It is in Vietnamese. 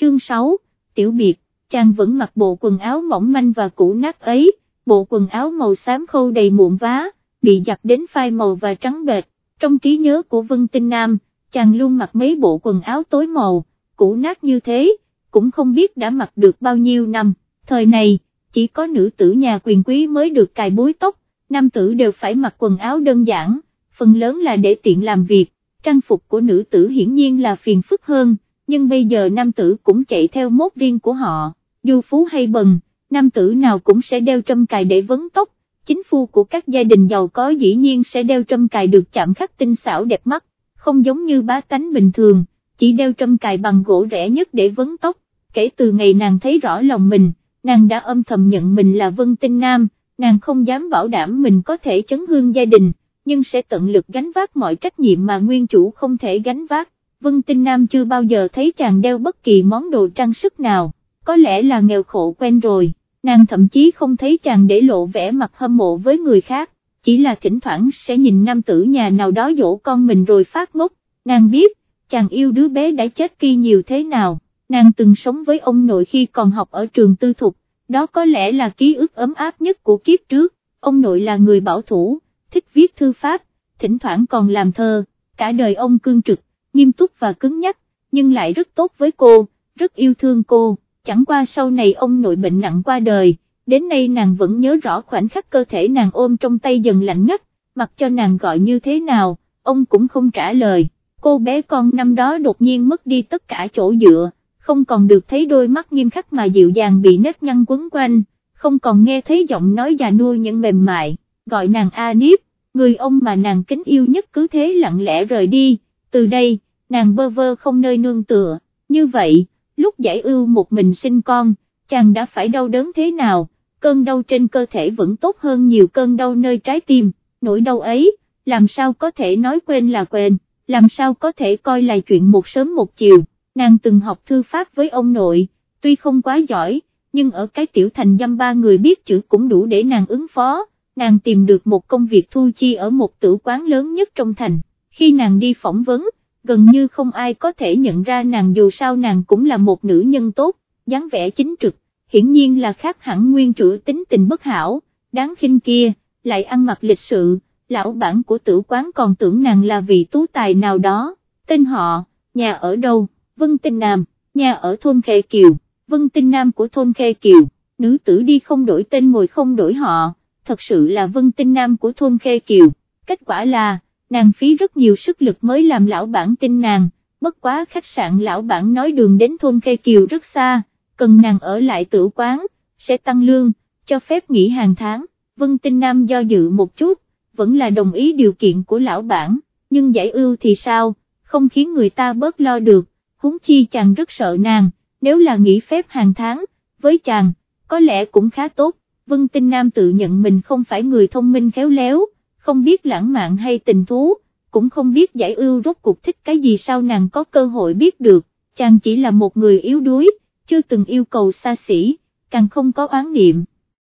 chương 6, tiểu biệt, chàng vẫn mặc bộ quần áo mỏng manh và cũ nát ấy, bộ quần áo màu xám khâu đầy muộn vá, bị giặt đến phai màu và trắng bệt, trong trí nhớ của Vân Tinh Nam, chàng luôn mặc mấy bộ quần áo tối màu, cũ nát như thế, cũng không biết đã mặc được bao nhiêu năm, thời này, chỉ có nữ tử nhà quyền quý mới được cài búi tóc, nam tử đều phải mặc quần áo đơn giản, phần lớn là để tiện làm việc, trang phục của nữ tử hiển nhiên là phiền phức hơn, nhưng bây giờ nam tử cũng chạy theo mốt riêng của họ, dù phú hay bần, nam tử nào cũng sẽ đeo trâm cài để vấn tóc, chính phu của các gia đình giàu có dĩ nhiên sẽ đeo trâm cài được chạm khắc tinh xảo đẹp mắt, không giống như bá tánh bình thường, chỉ đeo trâm cài bằng gỗ rẻ nhất để vấn tóc, kể từ ngày nàng thấy rõ lòng mình, nàng đã âm thầm nhận mình là Vân Tinh Nam, nàng không dám bảo đảm mình có thể chấn hương gia đình, nhưng sẽ tận lực gánh vác mọi trách nhiệm mà nguyên chủ không thể gánh vác. Vân Tinh Nam chưa bao giờ thấy chàng đeo bất kỳ món đồ trang sức nào, có lẽ là nghèo khổ quen rồi, nàng thậm chí không thấy chàng để lộ vẻ mặt hâm mộ với người khác, chỉ là thỉnh thoảng sẽ nhìn nam tử nhà nào đó dỗ con mình rồi phát ngốc, nàng biết, chàng yêu đứa bé đã chết kia nhiều thế nào, nàng từng sống với ông nội khi còn học ở trường tư thục, đó có lẽ là ký ức ấm áp nhất của kiếp trước, ông nội là người bảo thủ, thích viết thư pháp, thỉnh thoảng còn làm thơ, cả đời ông cương trực, nghiêm túc và cứng nhắc, nhưng lại rất tốt với cô, rất yêu thương cô, chẳng qua sau này ông nội bệnh nặng qua đời, đến nay nàng vẫn nhớ rõ khoảnh khắc cơ thể nàng ôm trong tay dần lạnh ngắt, mặc cho nàng gọi như thế nào, ông cũng không trả lời, cô bé con năm đó đột nhiên mất đi tất cả chỗ dựa, không còn được thấy đôi mắt nghiêm khắc mà dịu dàng bị nếp nhăn quấn quanh, không còn nghe thấy giọng nói già nua những mềm mại, gọi nàng A Niếp, người ông mà nàng kính yêu nhất cứ thế lặng lẽ rời đi, từ đây, nàng bơ vơ không nơi nương tựa, như vậy, lúc giải ưu một mình sinh con, chàng đã phải đau đớn thế nào, cơn đau trên cơ thể vẫn tốt hơn nhiều cơn đau nơi trái tim, nỗi đau ấy, làm sao có thể nói quên là quên, làm sao có thể coi là chuyện một sớm một chiều, nàng từng học thư pháp với ông nội, tuy không quá giỏi, nhưng ở cái tiểu thành dăm ba người biết chữ cũng đủ để nàng ứng phó, nàng tìm được một công việc thu chi ở một tử quán lớn nhất trong thành, khi nàng đi phỏng vấn, gần như không ai có thể nhận ra nàng dù sao nàng cũng là một nữ nhân tốt, dáng vẻ chính trực, hiển nhiên là khác hẳn nguyên chủ tính tình bất hảo, đáng khinh kia, lại ăn mặc lịch sự, lão bản của tử quán còn tưởng nàng là vị tú tài nào đó, tên họ, nhà ở đâu, Vân Tinh Nam, nhà ở thôn Khê Kiều, Vân Tinh Nam của thôn Khê Kiều, nữ tử đi không đổi tên ngồi không đổi họ, thật sự là Vân Tinh Nam của thôn Khê Kiều, kết quả là, nàng phí rất nhiều sức lực mới làm lão bản tin nàng, bất quá khách sạn lão bản nói đường đến thôn Khê Kiều rất xa, cần nàng ở lại tử quán, sẽ tăng lương, cho phép nghỉ hàng tháng, Vân Tinh Nam do dự một chút, vẫn là đồng ý điều kiện của lão bản, nhưng giải ưu thì sao, không khiến người ta bớt lo được, huống chi chàng rất sợ nàng, nếu là nghỉ phép hàng tháng, với chàng, có lẽ cũng khá tốt, Vân Tinh Nam tự nhận mình không phải người thông minh khéo léo, không biết lãng mạn hay tình thú, cũng không biết giải ưu rốt cuộc thích cái gì sao nàng có cơ hội biết được, chàng chỉ là một người yếu đuối, chưa từng yêu cầu xa xỉ, càng không có oán niệm.